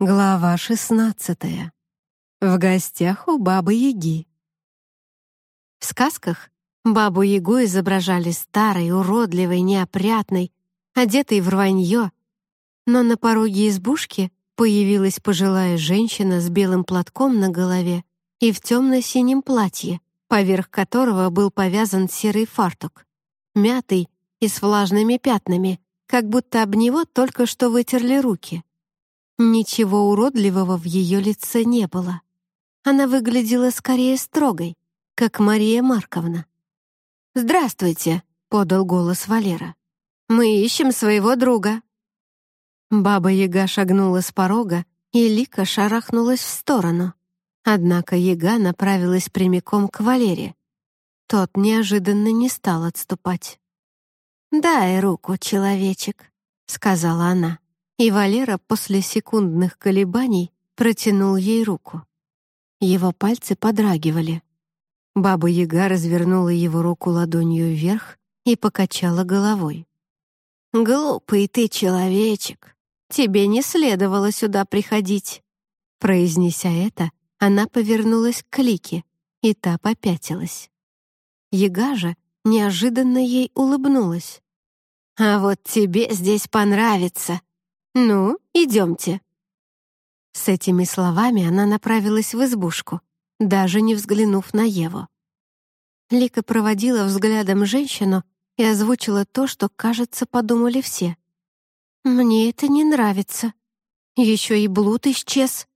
Глава шестнадцатая. В гостях у Бабы-Яги. В сказках Бабу-Ягу изображали старой, уродливой, неопрятной, одетой в рванье, но на пороге избушки появилась пожилая женщина с белым платком на голове и в темно-синем платье, поверх которого был повязан серый фартук, мятый и с влажными пятнами, как будто об него только что вытерли руки. Ничего уродливого в ее лице не было. Она выглядела скорее строгой, как Мария Марковна. «Здравствуйте», — подал голос Валера. «Мы ищем своего друга». Баба-яга шагнула с порога, и Лика шарахнулась в сторону. Однако яга направилась прямиком к Валере. Тот неожиданно не стал отступать. «Дай руку, человечек», — сказала она и Валера после секундных колебаний протянул ей руку. Его пальцы подрагивали. Баба-яга развернула его руку ладонью вверх и покачала головой. «Глупый ты человечек! Тебе не следовало сюда приходить!» Произнеся это, она повернулась к Лике, и та попятилась. Яга же неожиданно ей улыбнулась. «А вот тебе здесь понравится!» «Ну, идемте». С этими словами она направилась в избушку, даже не взглянув на Еву. Лика проводила взглядом женщину и озвучила то, что, кажется, подумали все. «Мне это не нравится. Еще и блуд исчез.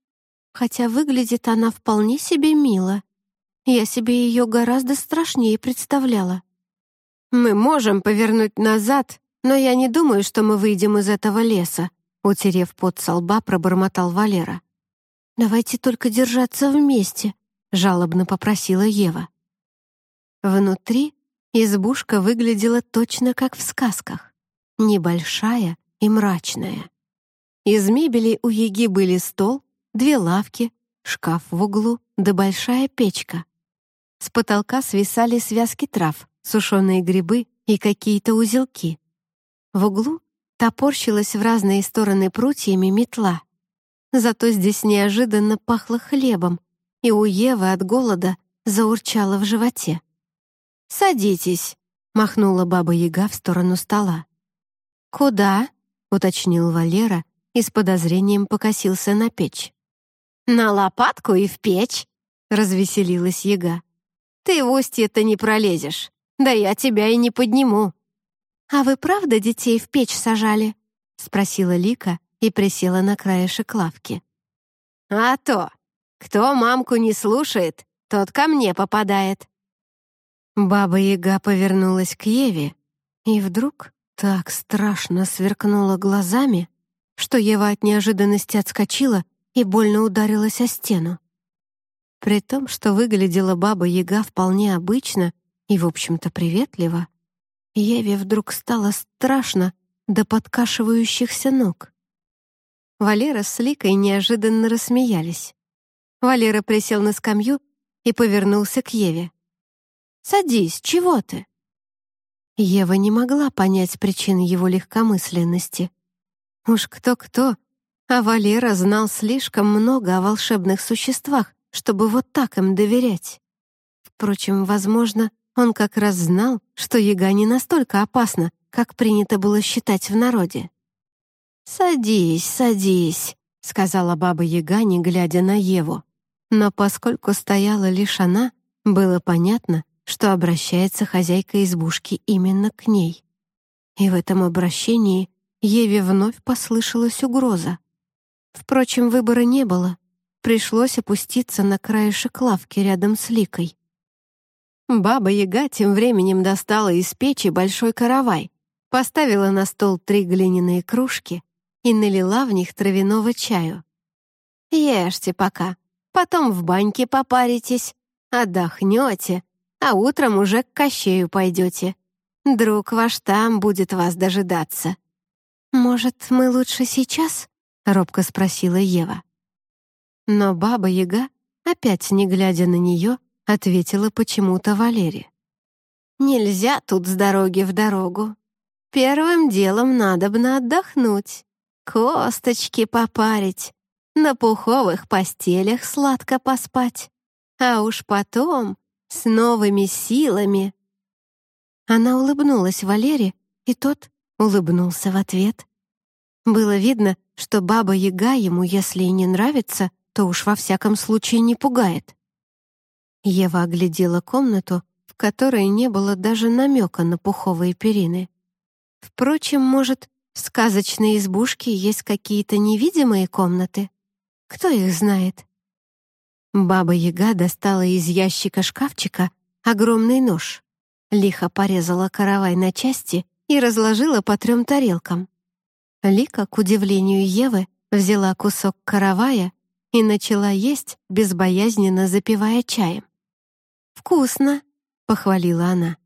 Хотя выглядит она вполне себе мило. Я себе ее гораздо страшнее представляла. Мы можем повернуть назад, но я не думаю, что мы выйдем из этого леса», Утерев пот со лба, пробормотал Валера. «Давайте только держаться вместе», — жалобно попросила Ева. Внутри избушка выглядела точно как в сказках. Небольшая и мрачная. Из мебели у Еги были стол, две лавки, шкаф в углу да большая печка. С потолка свисали связки трав, сушеные грибы и какие-то узелки. В углу топорщилась в разные стороны прутьями метла. Зато здесь неожиданно пахло хлебом, и у Евы от голода заурчало в животе. «Садитесь», — махнула баба-яга в сторону стола. «Куда?» — уточнил Валера и с подозрением покосился на печь. «На лопатку и в печь», — развеселилась яга. «Ты в устье-то не пролезешь, да я тебя и не подниму». «А вы правда детей в печь сажали?» — спросила Лика и присела на краешек лавки. «А то! Кто мамку не слушает, тот ко мне попадает». Баба-яга повернулась к Еве, и вдруг так страшно сверкнула глазами, что Ева от неожиданности отскочила и больно ударилась о стену. При том, что выглядела баба-яга вполне обычно и, в общем-то, приветливо, Еве вдруг стало страшно до подкашивающихся ног. Валера с Ликой неожиданно рассмеялись. Валера присел на скамью и повернулся к Еве. «Садись, чего ты?» Ева не могла понять причин его легкомысленности. Уж кто-кто, а Валера знал слишком много о волшебных существах, чтобы вот так им доверять. Впрочем, возможно, он как раз знал, что яга не настолько опасна, как принято было считать в народе. «Садись, садись», — сказала баба-яга, не глядя на Еву. Но поскольку стояла лишь она, было понятно, что обращается хозяйка избушки именно к ней. И в этом обращении Еве вновь послышалась угроза. Впрочем, выбора не было. Пришлось опуститься на краешек лавки рядом с Ликой. Баба-яга тем временем достала из печи большой каравай, поставила на стол три глиняные кружки и налила в них травяного чаю. «Ешьте пока, потом в баньке попаритесь, отдохнете, а утром уже к Кощею пойдете. Друг ваш там будет вас дожидаться». «Может, мы лучше сейчас?» — робко спросила Ева. Но баба-яга, опять не глядя на нее, — ответила почему-то Валерия. «Нельзя тут с дороги в дорогу. Первым делом надобно отдохнуть, косточки попарить, на пуховых постелях сладко поспать, а уж потом с новыми силами. Она улыбнулась Валере, и тот улыбнулся в ответ. Было видно, что баба-яга ему, если и не нравится, то уж во всяком случае не пугает. Ева оглядела комнату, в которой не было даже намека на пуховые перины. Впрочем, может, в сказочной избушке есть какие-то невидимые комнаты? Кто их знает? Баба-яга достала из ящика шкафчика огромный нож, лихо порезала каравай на части и разложила по трем тарелкам. Лика, к удивлению Евы, взяла кусок каравая и начала есть, безбоязненно запивая чаем. «Вкусно!» — похвалила она.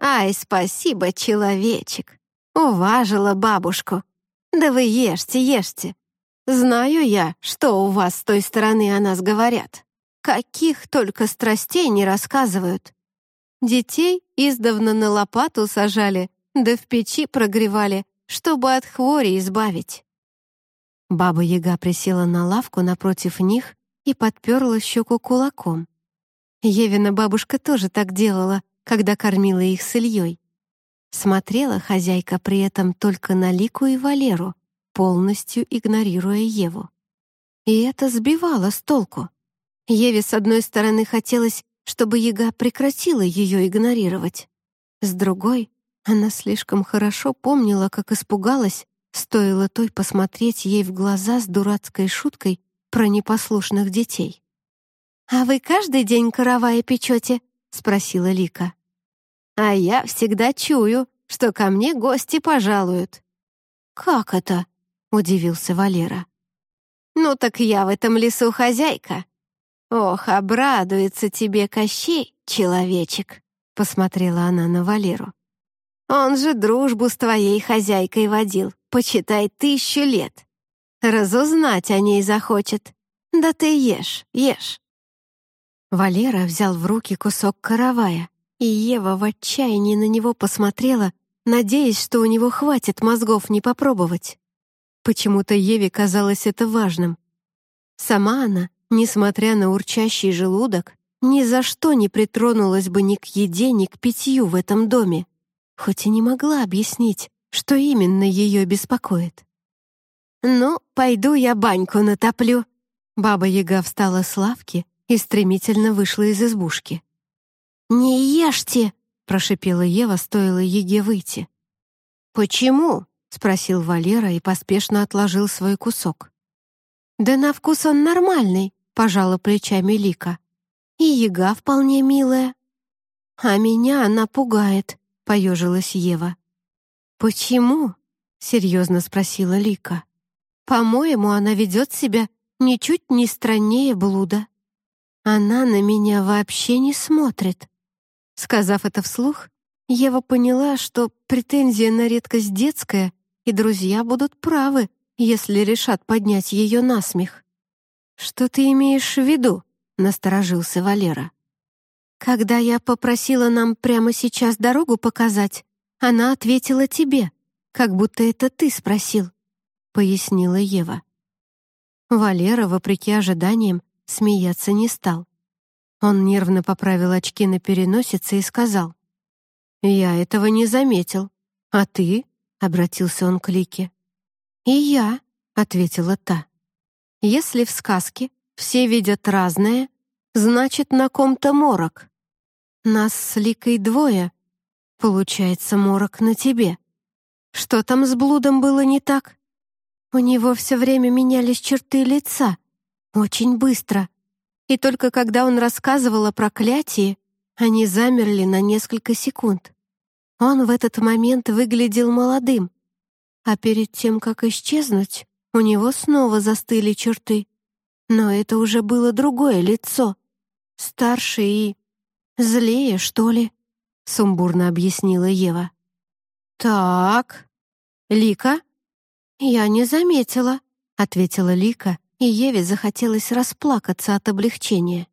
«Ай, спасибо, человечек! Уважила бабушку! Да вы ешьте, ешьте! Знаю я, что у вас с той стороны о нас говорят. Каких только страстей не рассказывают. Детей издавна на лопату сажали, да в печи прогревали, чтобы от хвори избавить. Баба-яга присела на лавку напротив них и подперла щеку кулаком. Евина бабушка тоже так делала, когда кормила их с Ильей. Смотрела хозяйка при этом только на Лику и Валеру, полностью игнорируя Еву. И это сбивало с толку. Еве, с одной стороны, хотелось, чтобы яга прекратила ее игнорировать. С другой, она слишком хорошо помнила, как испугалась, Стоило той посмотреть ей в глаза с дурацкой шуткой про непослушных детей. «А вы каждый день каравая печете?» — спросила Лика. «А я всегда чую, что ко мне гости пожалуют». «Как это?» — удивился Валера. «Ну так я в этом лесу хозяйка. Ох, обрадуется тебе Кощей, человечек», — посмотрела она на Валеру. «Он же дружбу с твоей хозяйкой водил почитай, тысячу лет. Разузнать о ней захочет. Да ты ешь, ешь». Валера взял в руки кусок каравая, и Ева в отчаянии на него посмотрела, надеясь, что у него хватит мозгов не попробовать. Почему-то Еве казалось это важным. Сама она, несмотря на урчащий желудок, ни за что не притронулась бы ни к еде, ни к питью в этом доме, хоть и не могла объяснить, что именно ее беспокоит. «Ну, пойду я баньку натоплю». Баба-яга встала с лавки и стремительно вышла из избушки. «Не ешьте!» — прошипела Ева, стоило Еге выйти. «Почему?» — спросил Валера и поспешно отложил свой кусок. «Да на вкус он нормальный», — пожала плечами Лика. «И яга вполне милая». «А меня она пугает», — поежилась Ева. «Почему?» — серьезно спросила Лика. «По-моему, она ведет себя ничуть не страннее блуда. Она на меня вообще не смотрит». Сказав это вслух, Ева поняла, что претензия на редкость детская, и друзья будут правы, если решат поднять ее на смех. «Что ты имеешь в виду?» — насторожился Валера. «Когда я попросила нам прямо сейчас дорогу показать, она ответила тебе, как будто это ты спросил», — пояснила Ева. Валера, вопреки ожиданиям, смеяться не стал. Он нервно поправил очки на переносице и сказал. «Я этого не заметил. А ты?» — обратился он к Лике. «И я», — ответила та. «Если в сказке все видят разное, значит, на ком-то морок. Нас с Ликой двое, Получается, морок на тебе. Что там с блудом было не так? У него все время менялись черты лица. Очень быстро. И только когда он рассказывал о проклятии, они замерли на несколько секунд. Он в этот момент выглядел молодым. А перед тем, как исчезнуть, у него снова застыли черты. Но это уже было другое лицо. Старше и... злее, что ли. — сумбурно объяснила Ева. «Так, Лика?» «Я не заметила», — ответила Лика, и Еве захотелось расплакаться от облегчения.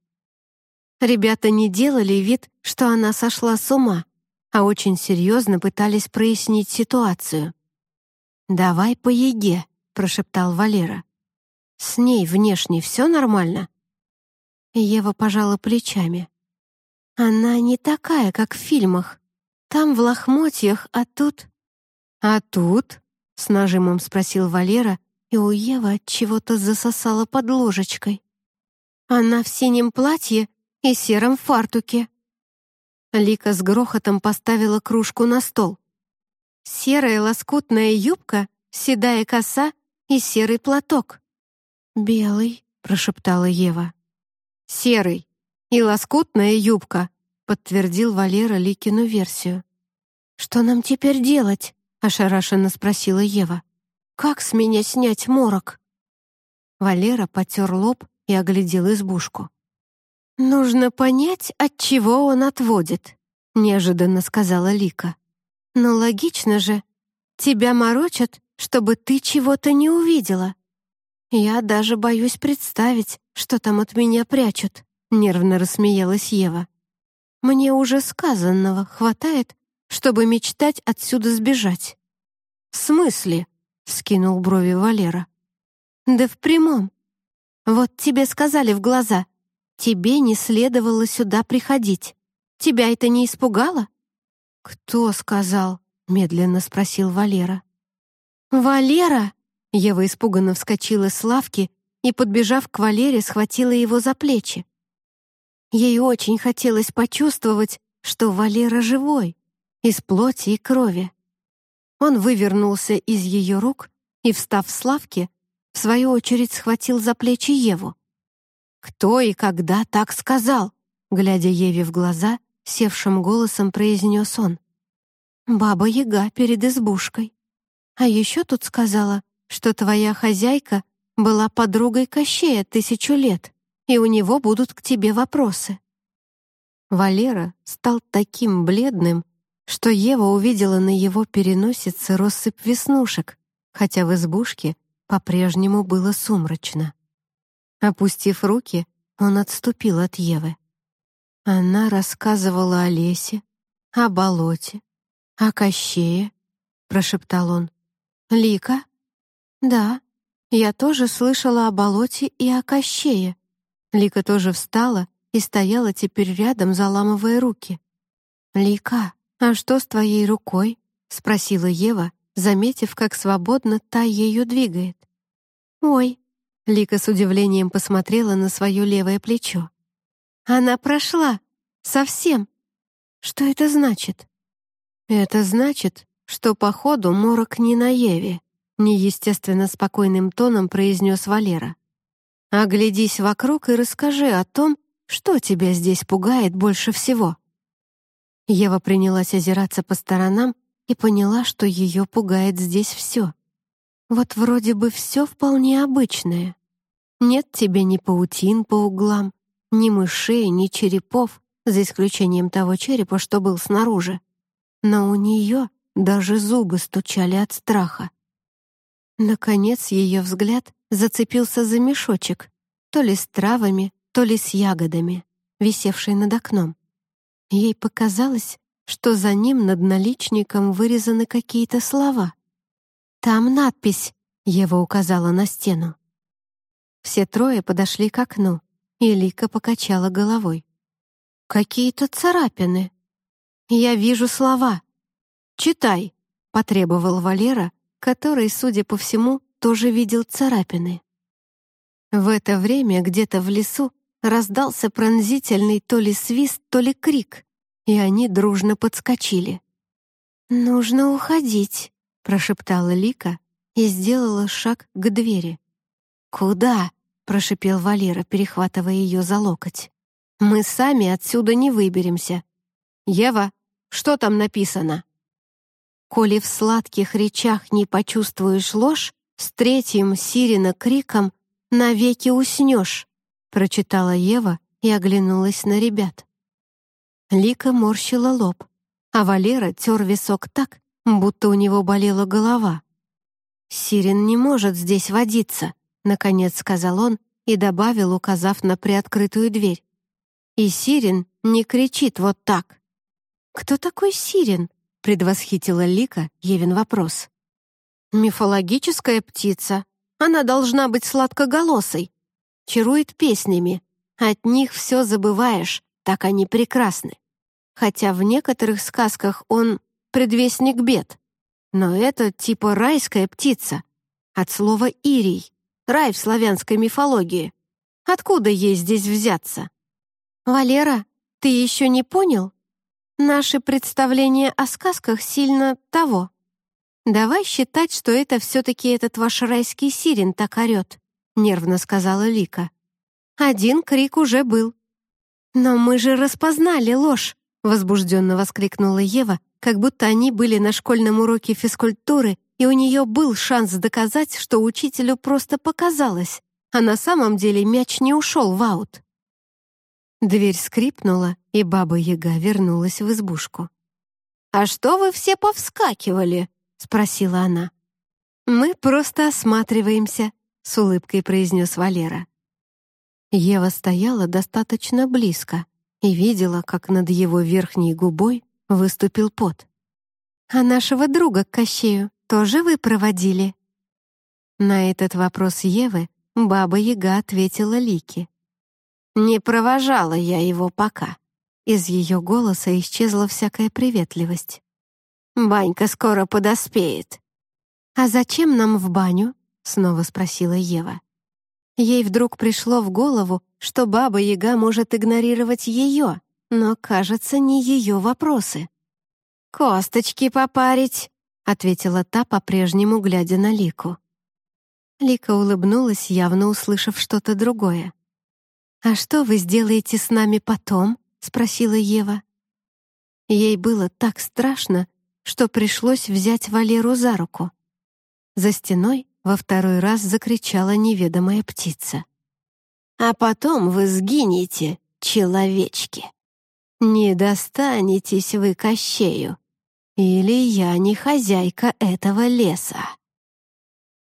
Ребята не делали вид, что она сошла с ума, а очень серьезно пытались прояснить ситуацию. «Давай по еге», — прошептал Валера. С ней внешне все нормально?» Ева пожала плечами. «Она не такая, как в фильмах. Там в лохмотьях, а тут...» «А тут?» — с нажимом спросил Валера, и у Евы от чего-то засосала под ложечкой. «Она в синем платье и сером фартуке». Лика с грохотом поставила кружку на стол. Серая лоскутная юбка, седая коса и серый платок. «Белый», — прошептала Ева. «Серый и лоскутная юбка», — подтвердил Валера Ликину версию. «Что нам теперь делать?» — ошарашенно спросила Ева. «Как с меня снять морок?» Валера потер лоб и оглядел избушку. «Нужно понять, от чего он отводит», — неожиданно сказала Лика. «Но логично же. Тебя морочат, чтобы ты чего-то не увидела. «Я даже боюсь представить, что там от меня прячут», — нервно рассмеялась Ева. «Мне уже сказанного хватает, чтобы мечтать отсюда сбежать». «В смысле?» — скинул брови Валера. «Да в прямом. Вот тебе сказали в глаза, тебе не следовало сюда приходить. Тебя это не испугало?» «Кто сказал?» — медленно спросил Валера. «Валера!» Ева испуганно вскочила с лавки и, подбежав к Валере, схватила его за плечи. Ей очень хотелось почувствовать, что Валера живой, из плоти и крови. Он вывернулся из ее рук и, встав с лавки, в свою очередь схватил за плечи Еву. «Кто и когда так сказал?» Глядя Еве в глаза, севшим голосом произнес он. «Баба Яга перед избушкой. А еще тут сказала, что твоя хозяйка была подругой Кощея тысячу лет, и у него будут к тебе вопросы». Валера стал таким бледным, что Ева увидела на его переносице россыпь веснушек, хотя в избушке по-прежнему было сумрачно. Опустив руки, он отступил от Евы. Она рассказывала о лесе, о болоте, о Кощее, прошептал он. «Лика, «Да, я тоже слышала о болоте и о Кощее». Лика тоже встала и стояла теперь рядом, заламывая руки. «Лика, а что с твоей рукой?» — спросила Ева, заметив, как свободно та ею двигает. «Ой!» — Лика с удивлением посмотрела на свое левое плечо. «Она прошла! Совсем! Что это значит?» «Это значит, что, походу, морок не на Еве», неестественно спокойным тоном произнес Валера. «Оглядись вокруг и расскажи о том, что тебя здесь пугает больше всего». Ева принялась озираться по сторонам и поняла, что ее пугает здесь все. Вот вроде бы все вполне обычное. Нет тебе ни паутин по углам, ни мышей, ни черепов, за исключением того черепа, что был снаружи. Но у нее даже зубы стучали от страха. Наконец ее взгляд зацепился за мешочек, то ли с травами, то ли с ягодами, висевший над окном. Ей показалось, что за ним над наличником вырезаны какие-то слова. «Там надпись», — Ева указала на стену. Все трое подошли к окну, и Лика покачала головой. «Какие-то царапины. Я вижу слова. Читай», — потребовал Валера, который, судя по всему, тоже видел царапины. В это время где-то в лесу раздался пронзительный то ли свист, то ли крик, и они дружно подскочили. «Нужно уходить», — прошептала Лика и сделала шаг к двери. «Куда?» — прошепел Валера, перехватывая ее за локоть. «Мы сами отсюда не выберемся. Ева, что там написано?» Коли в сладких речах не почувствуешь ложь, с третьим Сирина криком «Навеки уснешь!» Прочитала Ева и оглянулась на ребят. Лика морщила лоб, а Валера тер висок так, будто у него болела голова. «Сирин не может здесь водиться», — наконец сказал он и добавил, указав на приоткрытую дверь. «И Сирин не кричит вот так». «Кто такой Сирин?» предвосхитила Лика Евин вопрос. «Мифологическая птица. Она должна быть сладкоголосой. Чарует песнями. От них все забываешь, так они прекрасны. Хотя в некоторых сказках он предвестник бед. Но это типа райская птица. От слова «ирий» — рай в славянской мифологии. Откуда ей здесь взяться? «Валера, ты еще не понял? Наши представления о сказках сильно того. Давай считать, что это все-таки этот ваш райский сирен так орет», — нервно сказала Лика. «Один крик уже был». «Но мы же распознали ложь», — возбужденно воскликнула Ева, как будто они были на школьном уроке физкультуры, и у нее был шанс доказать, что учителю просто показалось, а на самом деле мяч не ушел в аут. Дверь скрипнула, и Баба-Яга вернулась в избушку. «А что вы все повскакивали?» — спросила она. «Мы просто осматриваемся», — с улыбкой произнес Валера. Ева стояла достаточно близко и видела, как над его верхней губой выступил пот. «А нашего друга к Кощею тоже вы проводили?» На этот вопрос Евы Баба-Яга ответила Лике. «Не провожала я его пока». Из ее голоса исчезла всякая приветливость. «Банька скоро подоспеет». «А зачем нам в баню?» — снова спросила Ева. Ей вдруг пришло в голову, что Баба-Яга может игнорировать ее, но, кажется, не ее вопросы. «Косточки попарить», — ответила та, по-прежнему глядя на Лику. Лика улыбнулась, явно услышав что-то другое. «А что вы сделаете с нами потом?» — спросила Ева. Ей было так страшно, что пришлось взять Валеру за руку. За стеной во второй раз закричала неведомая птица. «А потом вы сгинете, человечки! Не достанетесь вы Кощею, или я не хозяйка этого леса!»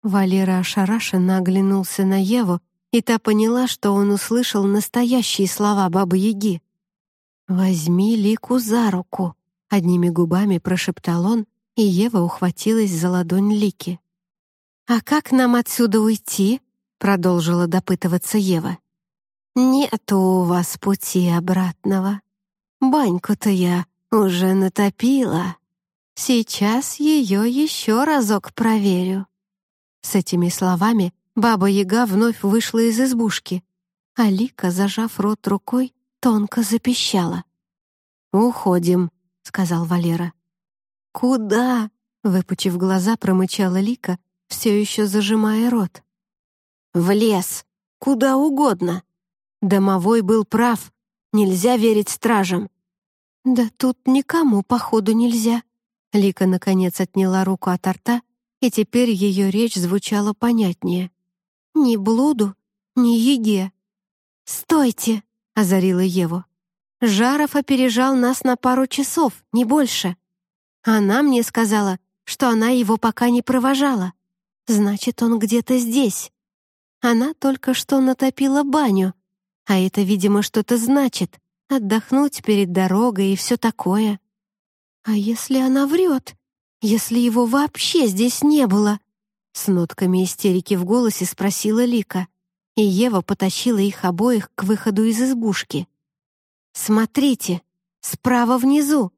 Валера ошарашенно оглянулся на Еву, и та поняла, что он услышал настоящие слова Бабы-Яги. «Возьми Лику за руку», — одними губами прошептал он, и Ева ухватилась за ладонь Лики. «А как нам отсюда уйти?» — продолжила допытываться Ева. «Нету у вас пути обратного. Баньку-то я уже натопила. Сейчас ее еще разок проверю». С этими словами Баба-Яга вновь вышла из избушки. Алика, зажав рот рукой, тонко запищала. «Уходим», — сказал Валера. «Куда?» — выпучив глаза, промычала Лика, все еще зажимая рот. «В лес! Куда угодно! Домовой был прав, нельзя верить стражам!» «Да тут никому, походу, нельзя!» Лика, наконец, отняла руку от рта и теперь ее речь звучала понятнее. «Ни блуду, ни еге». «Стойте!» — озарила Еву. «Жаров опережал нас на пару часов, не больше. Она мне сказала, что она его пока не провожала. Значит, он где-то здесь. Она только что натопила баню, а это, видимо, что-то значит. Отдохнуть перед дорогой и все такое. А если она врет? если его вообще здесь не было?» С нотками истерики в голосе спросила Лика, и Ева потащила их обоих к выходу из избушки. «Смотрите, справа внизу!»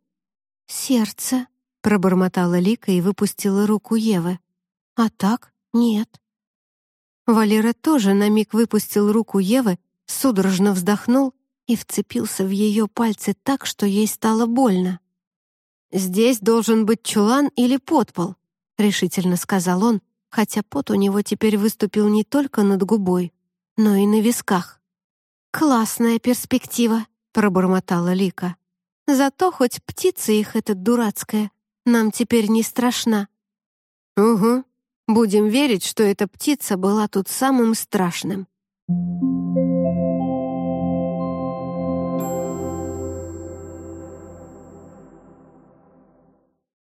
«Сердце», — пробормотала Лика и выпустила руку Евы. «А так нет». Валера тоже на миг выпустил руку Евы, судорожно вздохнул и вцепился в ее пальцы так, что ей стало больно. «Здесь должен быть чулан или подпол», — решительно сказал он, хотя пот у него теперь выступил не только над губой, но и на висках. «Классная перспектива», — пробормотала Лика. «Зато хоть птица их эта дурацкая нам теперь не страшна». «Угу. Будем верить, что эта птица была тут самым страшным». Thank you.